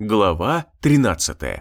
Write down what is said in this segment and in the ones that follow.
Глава 13.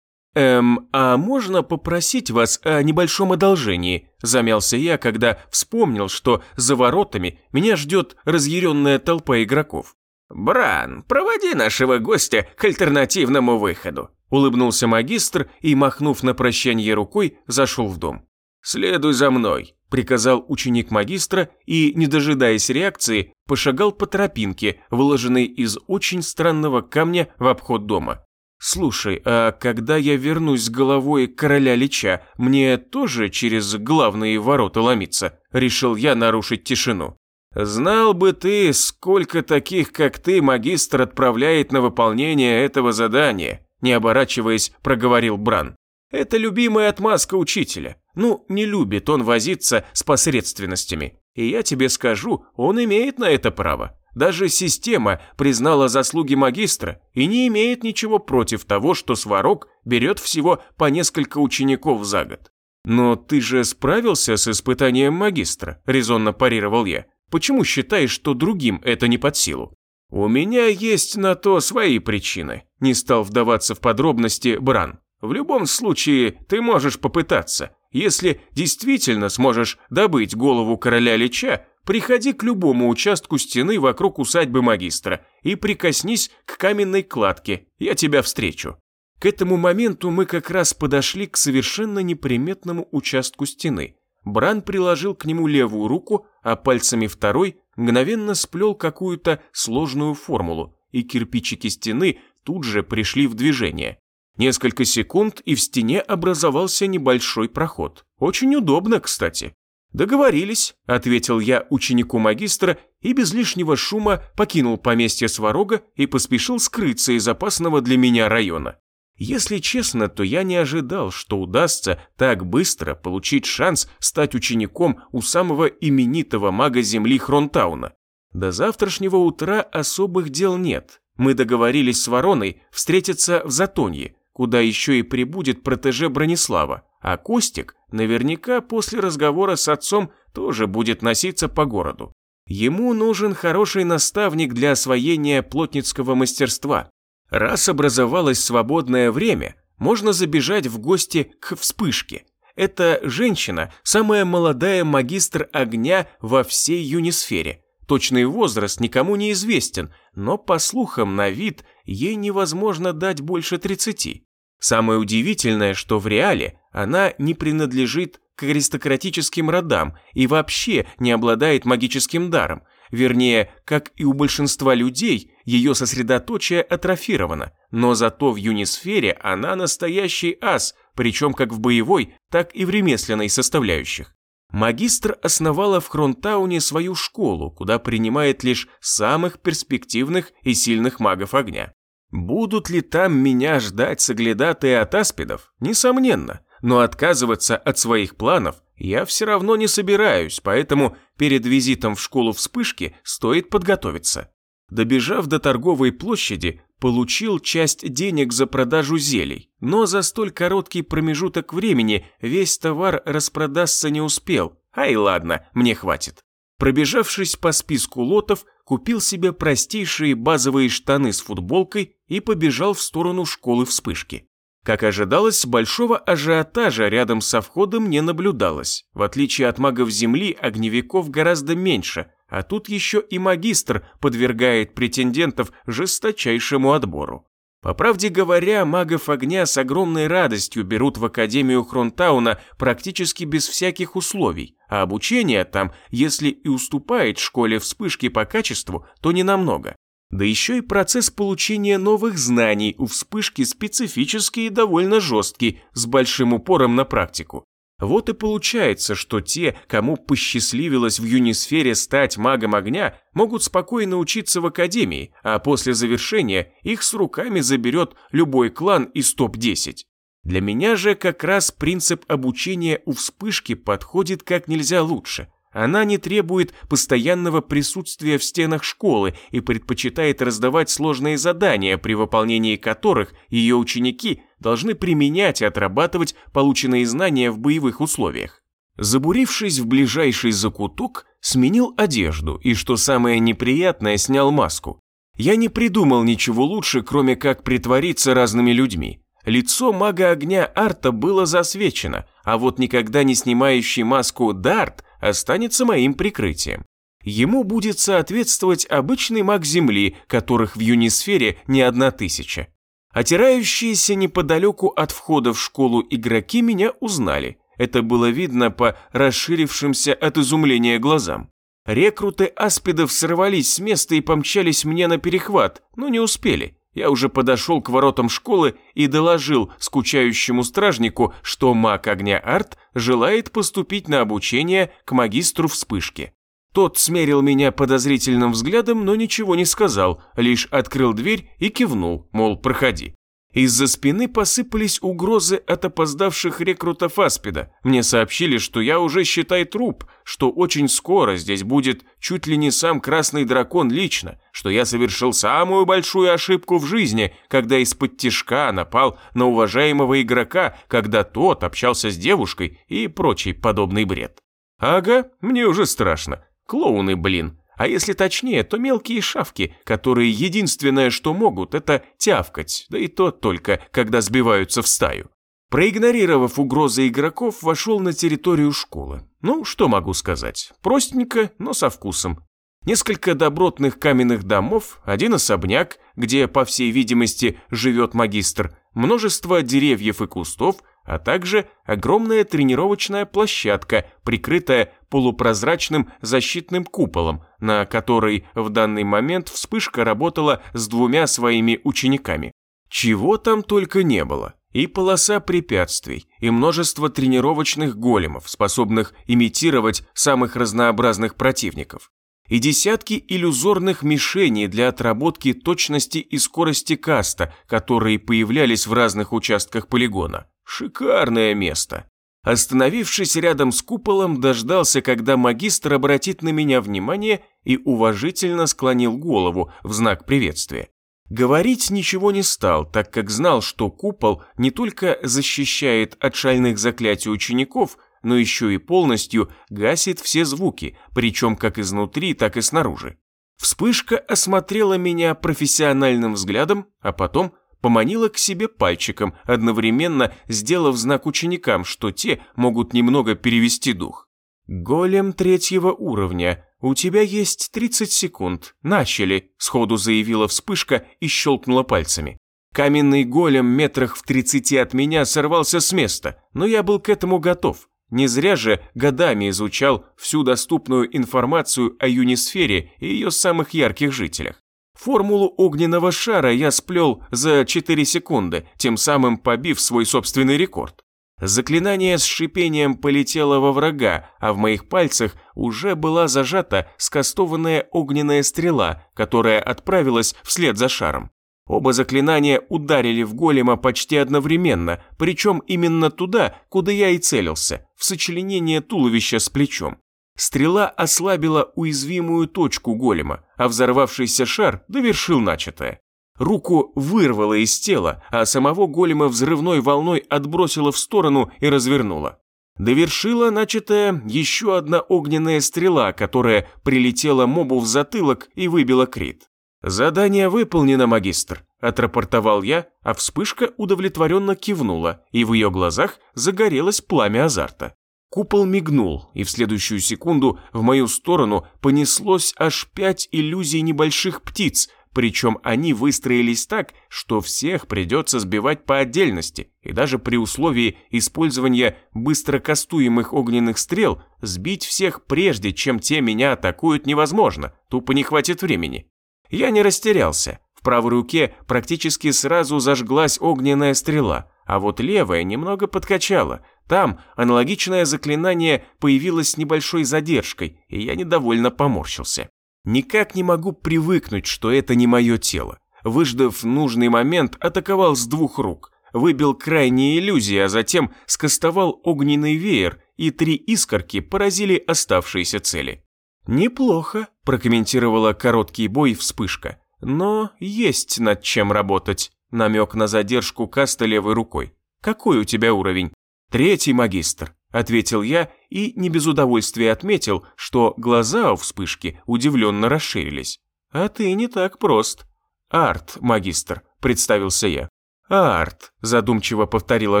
«Эм, а можно попросить вас о небольшом одолжении?» – замялся я, когда вспомнил, что за воротами меня ждет разъяренная толпа игроков. «Бран, проводи нашего гостя к альтернативному выходу», – улыбнулся магистр и, махнув на прощание рукой, зашел в дом. «Следуй за мной», – приказал ученик магистра и, не дожидаясь реакции, пошагал по тропинке, выложенной из очень странного камня в обход дома. «Слушай, а когда я вернусь с головой короля Лича, мне тоже через главные ворота ломиться?» – решил я нарушить тишину. «Знал бы ты, сколько таких, как ты, магистр отправляет на выполнение этого задания», – не оборачиваясь, проговорил Бран. «Это любимая отмазка учителя. Ну, не любит он возиться с посредственностями. И я тебе скажу, он имеет на это право. Даже система признала заслуги магистра и не имеет ничего против того, что Сварог берет всего по несколько учеников за год. «Но ты же справился с испытанием магистра», – резонно парировал я. «Почему считаешь, что другим это не под силу?» «У меня есть на то свои причины», – не стал вдаваться в подробности Бран. «В любом случае, ты можешь попытаться. Если действительно сможешь добыть голову короля Лича, приходи к любому участку стены вокруг усадьбы магистра и прикоснись к каменной кладке, я тебя встречу. К этому моменту мы как раз подошли к совершенно неприметному участку стены. Бран приложил к нему левую руку, а пальцами второй мгновенно сплел какую-то сложную формулу, и кирпичики стены тут же пришли в движение. Несколько секунд, и в стене образовался небольшой проход. Очень удобно, кстати. «Договорились», – ответил я ученику магистра и без лишнего шума покинул поместье Сварога и поспешил скрыться из опасного для меня района. Если честно, то я не ожидал, что удастся так быстро получить шанс стать учеником у самого именитого мага Земли Хронтауна. До завтрашнего утра особых дел нет. Мы договорились с Вороной встретиться в Затонье, куда еще и прибудет протеже Бронислава, а Костик наверняка после разговора с отцом тоже будет носиться по городу. Ему нужен хороший наставник для освоения плотницкого мастерства. Раз образовалось свободное время, можно забежать в гости к вспышке. Эта женщина – самая молодая магистр огня во всей юнисфере. Точный возраст никому не известен, но, по слухам, на вид ей невозможно дать больше 30. Самое удивительное, что в реале она не принадлежит к аристократическим родам и вообще не обладает магическим даром. Вернее, как и у большинства людей, ее сосредоточие атрофировано, но зато в юнисфере она настоящий ас, причем как в боевой, так и в ремесленной составляющих. Магистр основала в Хронтауне свою школу, куда принимает лишь самых перспективных и сильных магов огня. Будут ли там меня ждать соглядатые от аспидов? Несомненно. Но отказываться от своих планов я все равно не собираюсь, поэтому перед визитом в школу вспышки стоит подготовиться. Добежав до торговой площади, получил часть денег за продажу зелий, но за столь короткий промежуток времени весь товар распродаться не успел. Ай ладно, мне хватит. Пробежавшись по списку лотов, купил себе простейшие базовые штаны с футболкой и побежал в сторону школы вспышки. Как ожидалось, большого ажиотажа рядом со входом не наблюдалось. В отличие от магов Земли, огневиков гораздо меньше, а тут еще и магистр подвергает претендентов жесточайшему отбору. По правде говоря, магов огня с огромной радостью берут в Академию Хронтауна практически без всяких условий, а обучение там, если и уступает школе вспышки по качеству, то не намного. Да еще и процесс получения новых знаний у вспышки специфический и довольно жесткий, с большим упором на практику. Вот и получается, что те, кому посчастливилось в юнисфере стать магом огня, могут спокойно учиться в академии, а после завершения их с руками заберет любой клан из топ-10. Для меня же как раз принцип обучения у вспышки подходит как нельзя лучше. Она не требует постоянного присутствия в стенах школы и предпочитает раздавать сложные задания, при выполнении которых ее ученики должны применять и отрабатывать полученные знания в боевых условиях. Забурившись в ближайший закуток, сменил одежду и, что самое неприятное, снял маску. Я не придумал ничего лучше, кроме как притвориться разными людьми. Лицо мага огня Арта было засвечено, а вот никогда не снимающий маску Дарт останется моим прикрытием. Ему будет соответствовать обычный маг Земли, которых в Юнисфере не одна тысяча. Отирающиеся неподалеку от входа в школу игроки меня узнали. Это было видно по расширившимся от изумления глазам. Рекруты аспидов сорвались с места и помчались мне на перехват, но не успели. Я уже подошел к воротам школы и доложил скучающему стражнику, что маг огня Арт желает поступить на обучение к магистру вспышки. Тот смерил меня подозрительным взглядом, но ничего не сказал, лишь открыл дверь и кивнул, мол, проходи. Из-за спины посыпались угрозы от опоздавших рекрутов Аспида. Мне сообщили, что я уже считай труп, что очень скоро здесь будет чуть ли не сам Красный Дракон лично, что я совершил самую большую ошибку в жизни, когда из-под тишка напал на уважаемого игрока, когда тот общался с девушкой и прочий подобный бред. Ага, мне уже страшно. Клоуны, блин. А если точнее, то мелкие шавки, которые единственное, что могут, это тявкать, да и то только, когда сбиваются в стаю. Проигнорировав угрозы игроков, вошел на территорию школы. Ну, что могу сказать, простенько, но со вкусом. Несколько добротных каменных домов, один особняк, где, по всей видимости, живет магистр, множество деревьев и кустов, а также огромная тренировочная площадка, прикрытая полупрозрачным защитным куполом, на которой в данный момент вспышка работала с двумя своими учениками. Чего там только не было. И полоса препятствий, и множество тренировочных големов, способных имитировать самых разнообразных противников и десятки иллюзорных мишеней для отработки точности и скорости каста, которые появлялись в разных участках полигона. Шикарное место. Остановившись рядом с куполом, дождался, когда магистр обратит на меня внимание и уважительно склонил голову в знак приветствия. Говорить ничего не стал, так как знал, что купол не только защищает от шальных заклятий учеников, но еще и полностью гасит все звуки, причем как изнутри, так и снаружи. Вспышка осмотрела меня профессиональным взглядом, а потом поманила к себе пальчиком, одновременно сделав знак ученикам, что те могут немного перевести дух. «Голем третьего уровня, у тебя есть 30 секунд. Начали», – сходу заявила вспышка и щелкнула пальцами. Каменный голем метрах в 30 от меня сорвался с места, но я был к этому готов. Не зря же годами изучал всю доступную информацию о Юнисфере и ее самых ярких жителях. Формулу огненного шара я сплел за 4 секунды, тем самым побив свой собственный рекорд. Заклинание с шипением полетело во врага, а в моих пальцах уже была зажата скастованная огненная стрела, которая отправилась вслед за шаром. Оба заклинания ударили в голема почти одновременно, причем именно туда, куда я и целился, в сочленение туловища с плечом. Стрела ослабила уязвимую точку голема, а взорвавшийся шар довершил начатое. Руку вырвало из тела, а самого голема взрывной волной отбросило в сторону и развернуло. Довершила начатая еще одна огненная стрела, которая прилетела мобу в затылок и выбила крит. «Задание выполнено, магистр», – отрапортовал я, а вспышка удовлетворенно кивнула, и в ее глазах загорелось пламя азарта. Купол мигнул, и в следующую секунду в мою сторону понеслось аж пять иллюзий небольших птиц, причем они выстроились так, что всех придется сбивать по отдельности, и даже при условии использования быстрокастуемых огненных стрел сбить всех прежде, чем те меня атакуют, невозможно, тупо не хватит времени. Я не растерялся. В правой руке практически сразу зажглась огненная стрела, а вот левая немного подкачала. Там аналогичное заклинание появилось с небольшой задержкой, и я недовольно поморщился. Никак не могу привыкнуть, что это не мое тело. Выждав нужный момент, атаковал с двух рук. Выбил крайние иллюзии, а затем скостовал огненный веер, и три искорки поразили оставшиеся цели. «Неплохо», – прокомментировала короткий бой вспышка. «Но есть над чем работать». Намек на задержку каста левой рукой. «Какой у тебя уровень?» «Третий магистр», – ответил я и не без удовольствия отметил, что глаза у вспышки удивленно расширились. «А ты не так прост». «Арт, магистр», – представился я. «Арт», – задумчиво повторила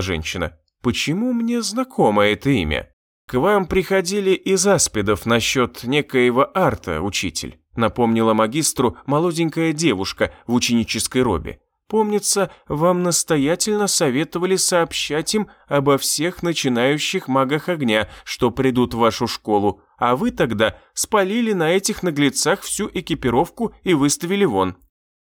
женщина. «Почему мне знакомо это имя?» «К вам приходили из аспидов насчет некоего арта, учитель», напомнила магистру молоденькая девушка в ученической робе. Помнится, вам настоятельно советовали сообщать им обо всех начинающих магах огня, что придут в вашу школу, а вы тогда спалили на этих наглецах всю экипировку и выставили вон.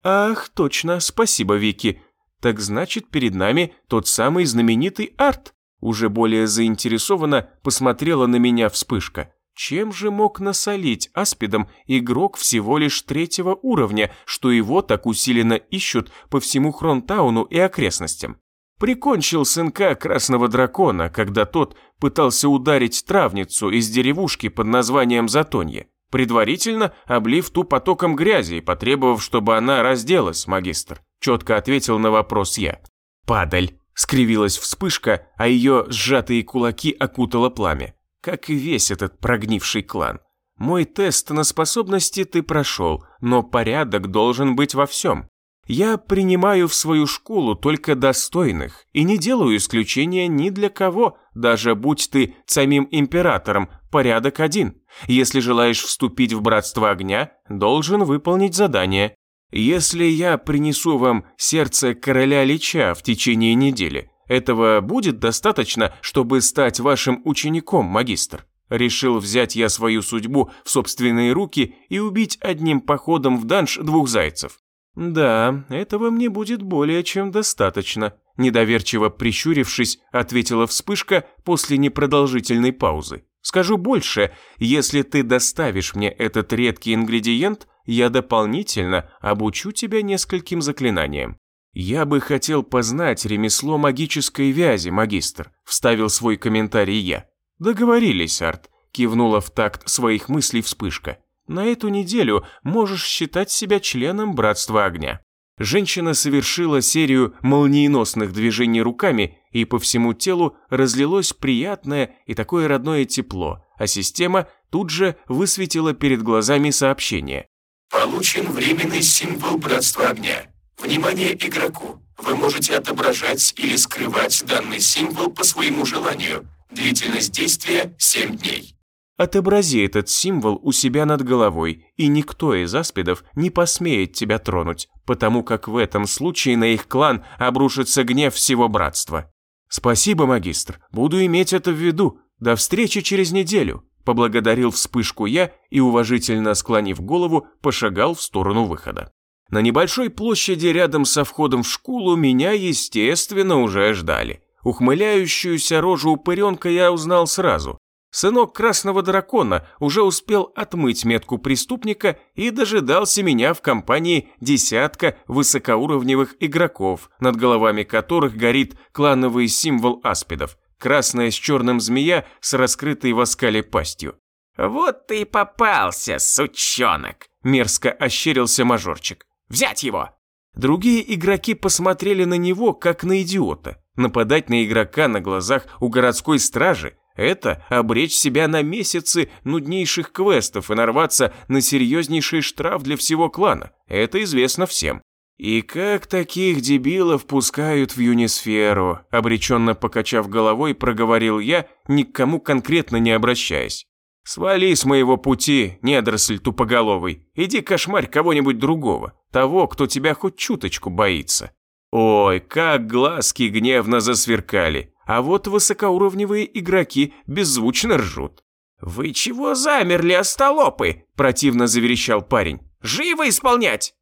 Ах, точно, спасибо, Вики. Так значит, перед нами тот самый знаменитый арт. Уже более заинтересованно посмотрела на меня вспышка. Чем же мог насолить аспидом игрок всего лишь третьего уровня, что его так усиленно ищут по всему Хронтауну и окрестностям? Прикончил сынка Красного Дракона, когда тот пытался ударить травницу из деревушки под названием Затонье, предварительно облив ту потоком грязи и потребовав, чтобы она разделась, магистр. Четко ответил на вопрос я. «Падаль!» – скривилась вспышка, а ее сжатые кулаки окутало пламя как и весь этот прогнивший клан. Мой тест на способности ты прошел, но порядок должен быть во всем. Я принимаю в свою школу только достойных и не делаю исключения ни для кого, даже будь ты самим императором, порядок один. Если желаешь вступить в Братство Огня, должен выполнить задание. Если я принесу вам сердце короля Лича в течение недели, этого будет достаточно, чтобы стать вашим учеником, магистр. Решил взять я свою судьбу в собственные руки и убить одним походом в данж двух зайцев. Да, этого мне будет более чем достаточно, недоверчиво прищурившись, ответила вспышка после непродолжительной паузы. Скажу больше, если ты доставишь мне этот редкий ингредиент, я дополнительно обучу тебя нескольким заклинаниям. «Я бы хотел познать ремесло магической вязи, магистр», – вставил свой комментарий я. «Договорились, Арт», – кивнула в такт своих мыслей вспышка. «На эту неделю можешь считать себя членом Братства Огня». Женщина совершила серию молниеносных движений руками, и по всему телу разлилось приятное и такое родное тепло, а система тут же высветила перед глазами сообщение. «Получен временный символ Братства Огня. Внимание игроку! Вы можете отображать или скрывать данный символ по своему желанию. Длительность действия 7 дней. Отобрази этот символ у себя над головой, и никто из аспидов не посмеет тебя тронуть, потому как в этом случае на их клан обрушится гнев всего братства. Спасибо, магистр, буду иметь это в виду. До встречи через неделю. Поблагодарил вспышку я и, уважительно склонив голову, пошагал в сторону выхода. На небольшой площади рядом со входом в школу меня, естественно, уже ждали. Ухмыляющуюся рожу упыренка я узнал сразу. Сынок красного дракона уже успел отмыть метку преступника и дожидался меня в компании десятка высокоуровневых игроков, над головами которых горит клановый символ аспидов – красная с черным змея с раскрытой в оскале пастью. «Вот ты и попался, сучонок!» – мерзко ощерился мажорчик. Взять его!» Другие игроки посмотрели на него, как на идиота. Нападать на игрока на глазах у городской стражи – это обречь себя на месяцы нуднейших квестов и нарваться на серьезнейший штраф для всего клана. Это известно всем. «И как таких дебилов пускают в Юнисферу?» Обреченно покачав головой, проговорил я, ни к кому конкретно не обращаясь. «Свали с моего пути, недоросль тупоголовый. Иди кошмарь кого-нибудь другого, того, кто тебя хоть чуточку боится». Ой, как глазки гневно засверкали, а вот высокоуровневые игроки беззвучно ржут. «Вы чего замерли, остолопы?» – противно заверещал парень. «Живо исполнять!»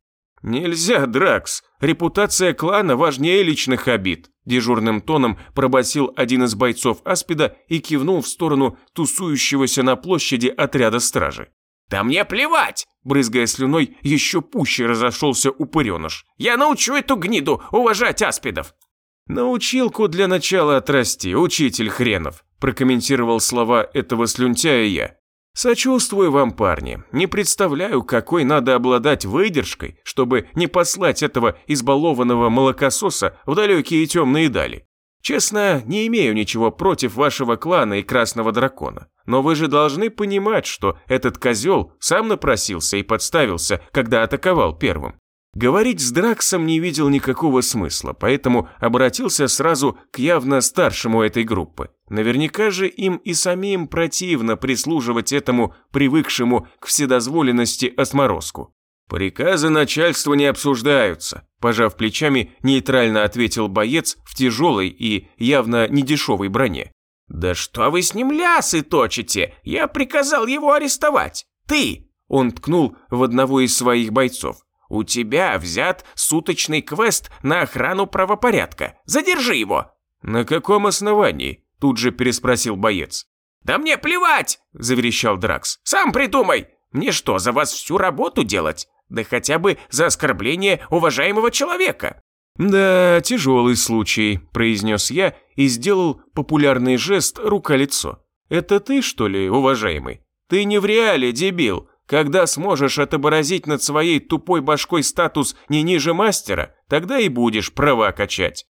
«Нельзя, Дракс. Репутация клана важнее личных обид», – дежурным тоном пробасил один из бойцов Аспида и кивнул в сторону тусующегося на площади отряда стражи. «Да мне плевать!» – брызгая слюной, еще пуще разошелся упыреныш. «Я научу эту гниду уважать Аспидов!» «Научилку для начала отрасти, учитель хренов», – прокомментировал слова этого слюнтяя я. Сочувствую вам, парни. Не представляю, какой надо обладать выдержкой, чтобы не послать этого избалованного молокососа в далекие темные дали. Честно, не имею ничего против вашего клана и Красного Дракона. Но вы же должны понимать, что этот козел сам напросился и подставился, когда атаковал первым. Говорить с Драксом не видел никакого смысла, поэтому обратился сразу к явно старшему этой группы. Наверняка же им и самим противно прислуживать этому привыкшему к вседозволенности отморозку. «Приказы начальства не обсуждаются», – пожав плечами, нейтрально ответил боец в тяжелой и явно недешевой броне. «Да что вы с ним лясы точите? Я приказал его арестовать. Ты!» Он ткнул в одного из своих бойцов. «У тебя взят суточный квест на охрану правопорядка. Задержи его!» «На каком основании?» Тут же переспросил боец. «Да мне плевать!» – заверещал Дракс. «Сам придумай! Мне что, за вас всю работу делать? Да хотя бы за оскорбление уважаемого человека!» «Да, тяжелый случай», – произнес я и сделал популярный жест рука-лицо. «Это ты, что ли, уважаемый? Ты не в реале, дебил. Когда сможешь отобразить над своей тупой башкой статус не ниже мастера, тогда и будешь права качать».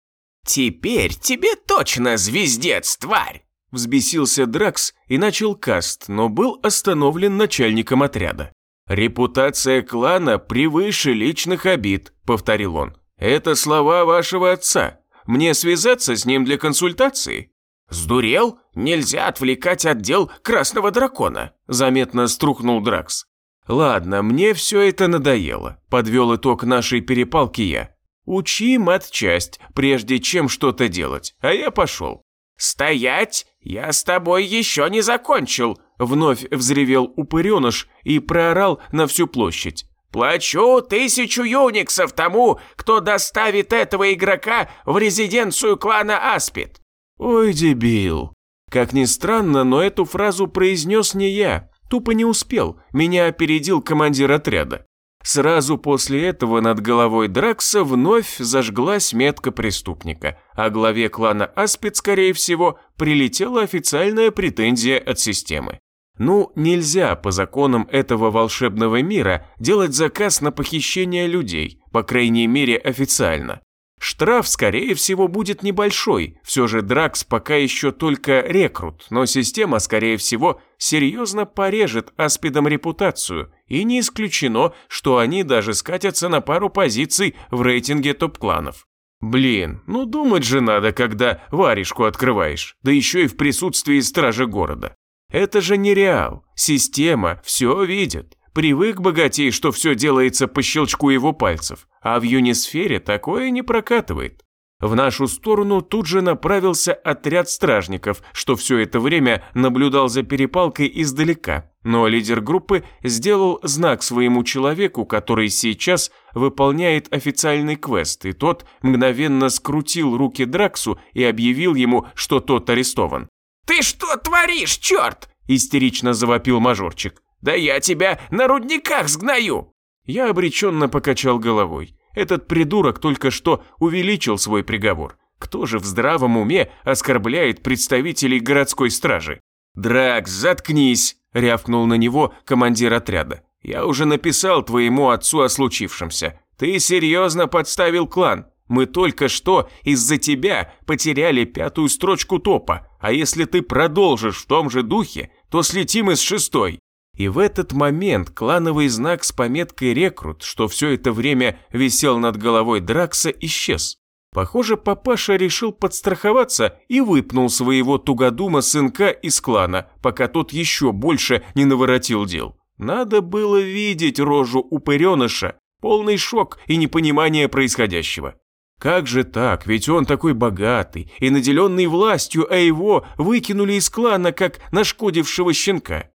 «Теперь тебе точно звездец, тварь!» Взбесился Дракс и начал каст, но был остановлен начальником отряда. «Репутация клана превыше личных обид», – повторил он. «Это слова вашего отца. Мне связаться с ним для консультации?» «Сдурел? Нельзя отвлекать отдел Красного Дракона», – заметно струхнул Дракс. «Ладно, мне все это надоело», – подвел итог нашей перепалки я. Учи матчасть, прежде чем что-то делать, а я пошел. «Стоять! Я с тобой еще не закончил!» Вновь взревел упыреныш и проорал на всю площадь. «Плачу тысячу юниксов тому, кто доставит этого игрока в резиденцию клана Аспид!» «Ой, дебил!» Как ни странно, но эту фразу произнес не я. Тупо не успел, меня опередил командир отряда. Сразу после этого над головой Дракса вновь зажглась метка преступника, а главе клана Аспид, скорее всего, прилетела официальная претензия от системы. Ну, нельзя по законам этого волшебного мира делать заказ на похищение людей, по крайней мере официально. Штраф, скорее всего, будет небольшой, все же Дракс пока еще только рекрут, но система, скорее всего, серьезно порежет аспидам репутацию, и не исключено, что они даже скатятся на пару позиций в рейтинге топ-кланов. Блин, ну думать же надо, когда варежку открываешь, да еще и в присутствии стражи города. Это же не реал, система все видит. Привык богатей, что все делается по щелчку его пальцев, а в юнисфере такое не прокатывает. В нашу сторону тут же направился отряд стражников, что все это время наблюдал за перепалкой издалека. Но лидер группы сделал знак своему человеку, который сейчас выполняет официальный квест, и тот мгновенно скрутил руки Драксу и объявил ему, что тот арестован. «Ты что творишь, черт?» – истерично завопил мажорчик. Да я тебя на рудниках сгною!» Я обреченно покачал головой. Этот придурок только что увеличил свой приговор. Кто же в здравом уме оскорбляет представителей городской стражи? «Дракс, заткнись!» – рявкнул на него командир отряда. «Я уже написал твоему отцу о случившемся. Ты серьезно подставил клан. Мы только что из-за тебя потеряли пятую строчку топа, а если ты продолжишь в том же духе, то слетим из шестой. И в этот момент клановый знак с пометкой «Рекрут», что все это время висел над головой Дракса, исчез. Похоже, папаша решил подстраховаться и выпнул своего тугодума сынка из клана, пока тот еще больше не наворотил дел. Надо было видеть рожу упыреныша, полный шок и непонимание происходящего. Как же так, ведь он такой богатый и наделенный властью, а его выкинули из клана, как нашкодившего щенка.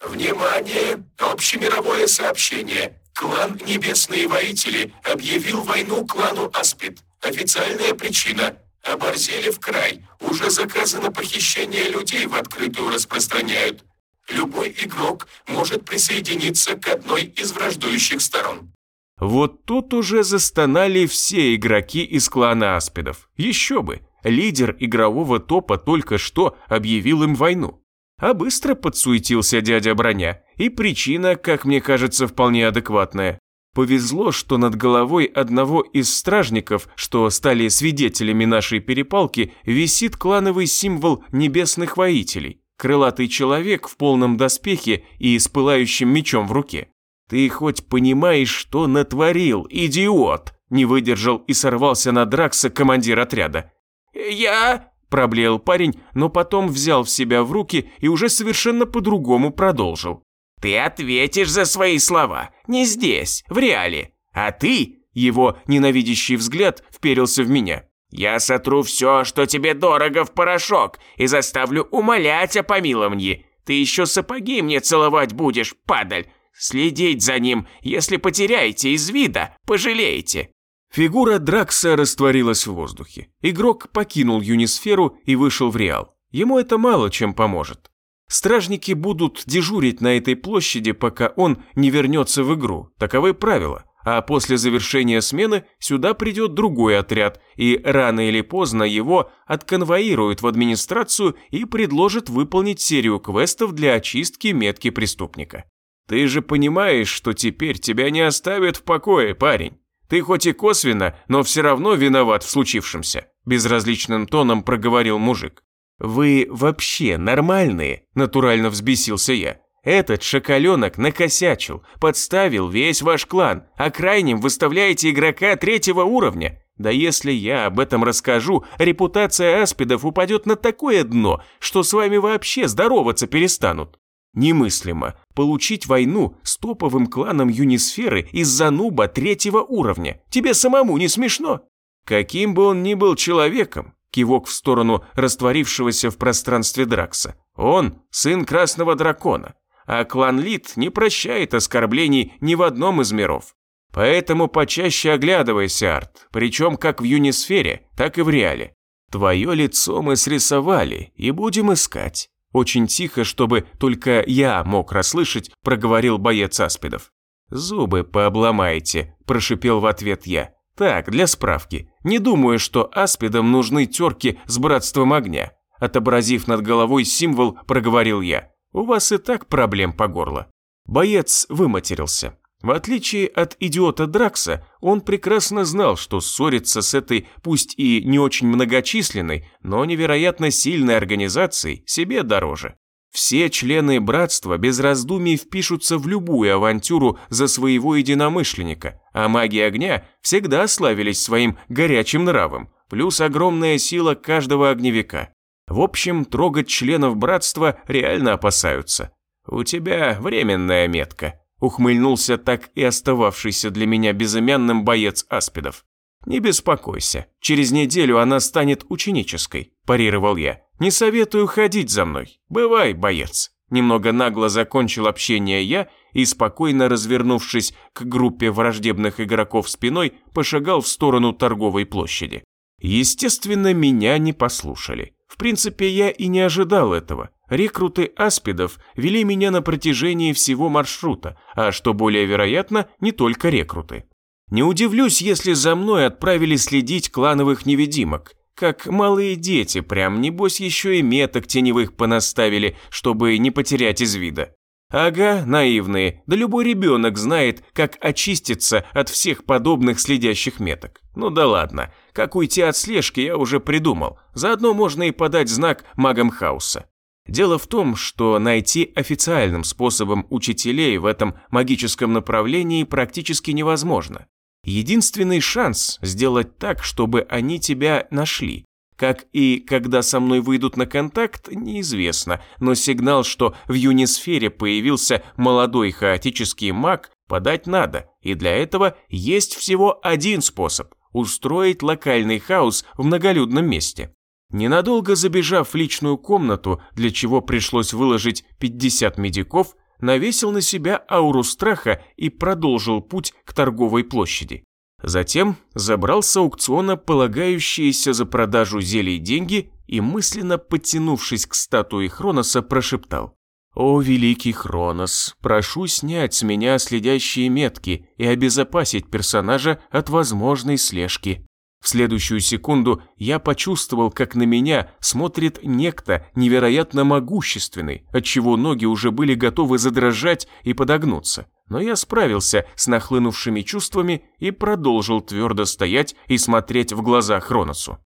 Внимание! Общемировое сообщение. Клан Небесные Воители объявил войну клану Аспид. Официальная причина. Оборзели в край. Уже заказано похищение людей в открытую распространяют. Любой игрок может присоединиться к одной из враждующих сторон. Вот тут уже застонали все игроки из клана Аспидов. Еще бы, лидер игрового топа только что объявил им войну. А быстро подсуетился дядя Броня, и причина, как мне кажется, вполне адекватная. Повезло, что над головой одного из стражников, что стали свидетелями нашей перепалки, висит клановый символ небесных воителей. Крылатый человек в полном доспехе и с пылающим мечом в руке. «Ты хоть понимаешь, что натворил, идиот?» Не выдержал и сорвался на Дракса командир отряда. «Я...» – проблеял парень, но потом взял в себя в руки и уже совершенно по-другому продолжил. «Ты ответишь за свои слова. Не здесь, в реале. А ты...» Его ненавидящий взгляд вперился в меня. «Я сотру все, что тебе дорого в порошок, и заставлю умолять о помиловании. Ты еще сапоги мне целовать будешь, падаль. Следить за ним, если потеряете из вида, пожалеете». Фигура Дракса растворилась в воздухе. Игрок покинул Юнисферу и вышел в Реал. Ему это мало чем поможет. Стражники будут дежурить на этой площади, пока он не вернется в игру. Таковы правила. А после завершения смены сюда придет другой отряд, и рано или поздно его отконвоируют в администрацию и предложат выполнить серию квестов для очистки метки преступника. Ты же понимаешь, что теперь тебя не оставят в покое, парень. Ты хоть и косвенно, но все равно виноват в случившемся», – безразличным тоном проговорил мужик. «Вы вообще нормальные?» – натурально взбесился я. «Этот шоколенок накосячил, подставил весь ваш клан, а крайним выставляете игрока третьего уровня. Да если я об этом расскажу, репутация аспидов упадет на такое дно, что с вами вообще здороваться перестанут. Немыслимо получить войну с топовым кланом Юнисферы из-за нуба третьего уровня. Тебе самому не смешно? Каким бы он ни был человеком, кивок в сторону растворившегося в пространстве Дракса, он сын Красного Дракона, а клан Лид не прощает оскорблений ни в одном из миров. Поэтому почаще оглядывайся, Арт, причем как в Юнисфере, так и в Реале. Твое лицо мы срисовали и будем искать. Очень тихо, чтобы только я мог расслышать, проговорил боец Аспидов. «Зубы пообломайте», – прошипел в ответ я. «Так, для справки. Не думаю, что Аспидам нужны терки с братством огня». Отобразив над головой символ, проговорил я. «У вас и так проблем по горло». Боец выматерился. В отличие от идиота Дракса, он прекрасно знал, что ссориться с этой, пусть и не очень многочисленной, но невероятно сильной организацией себе дороже. Все члены братства без раздумий впишутся в любую авантюру за своего единомышленника, а маги огня всегда славились своим горячим нравом, плюс огромная сила каждого огневика. В общем, трогать членов братства реально опасаются. У тебя временная метка, Ухмыльнулся так и остававшийся для меня безымянным боец Аспидов. «Не беспокойся, через неделю она станет ученической», – парировал я. «Не советую ходить за мной. Бывай, боец». Немного нагло закончил общение я и, спокойно развернувшись к группе враждебных игроков спиной, пошагал в сторону торговой площади. Естественно, меня не послушали. В принципе, я и не ожидал этого. Рекруты аспидов вели меня на протяжении всего маршрута, а что более вероятно, не только рекруты. Не удивлюсь, если за мной отправили следить клановых невидимок. Как малые дети, прям небось еще и меток теневых понаставили, чтобы не потерять из вида. Ага, наивные, да любой ребенок знает, как очиститься от всех подобных следящих меток. Ну да ладно, как уйти от слежки я уже придумал, заодно можно и подать знак магам хаоса. Дело в том, что найти официальным способом учителей в этом магическом направлении практически невозможно. Единственный шанс сделать так, чтобы они тебя нашли. Как и когда со мной выйдут на контакт, неизвестно, но сигнал, что в юнисфере появился молодой хаотический маг, подать надо, и для этого есть всего один способ – устроить локальный хаос в многолюдном месте. Ненадолго забежав в личную комнату, для чего пришлось выложить 50 медиков, навесил на себя ауру страха и продолжил путь к торговой площади. Затем забрал с аукциона полагающиеся за продажу зелий деньги и, мысленно подтянувшись к статуе Хроноса, прошептал. «О, великий Хронос, прошу снять с меня следящие метки и обезопасить персонажа от возможной слежки». В следующую секунду я почувствовал, как на меня смотрит некто невероятно могущественный, отчего ноги уже были готовы задрожать и подогнуться. Но я справился с нахлынувшими чувствами и продолжил твердо стоять и смотреть в глаза Хроносу.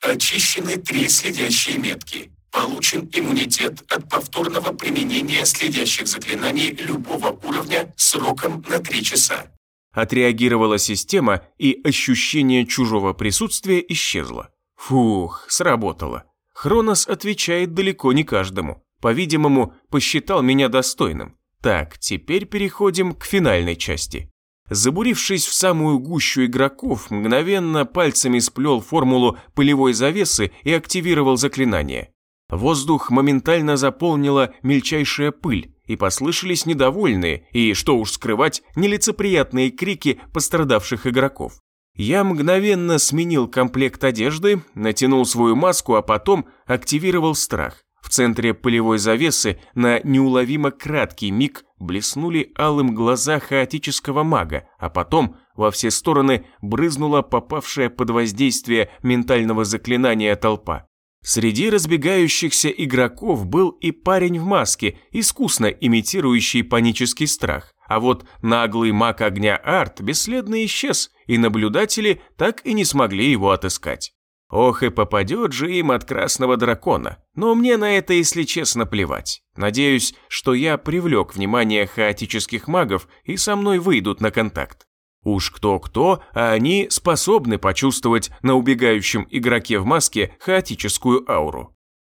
Очищены три следящие метки. Получен иммунитет от повторного применения следящих заклинаний любого уровня сроком на 3 часа. Отреагировала система, и ощущение чужого присутствия исчезло. Фух, сработало. Хронос отвечает далеко не каждому. По-видимому, посчитал меня достойным. Так, теперь переходим к финальной части. Забурившись в самую гущу игроков, мгновенно пальцами сплел формулу пылевой завесы и активировал заклинание. Воздух моментально заполнила мельчайшая пыль, и послышались недовольные и, что уж скрывать, нелицеприятные крики пострадавших игроков. Я мгновенно сменил комплект одежды, натянул свою маску, а потом активировал страх. В центре полевой завесы на неуловимо краткий миг блеснули алым глаза хаотического мага, а потом во все стороны брызнула попавшая под воздействие ментального заклинания толпа. Среди разбегающихся игроков был и парень в маске, искусно имитирующий панический страх. А вот наглый маг огня Арт бесследно исчез, и наблюдатели так и не смогли его отыскать. Ох и попадет же им от красного дракона. Но мне на это, если честно, плевать. Надеюсь, что я привлек внимание хаотических магов и со мной выйдут на контакт. Уж кто-кто, а они способны почувствовать на убегающем игроке в маске хаотическую ауру.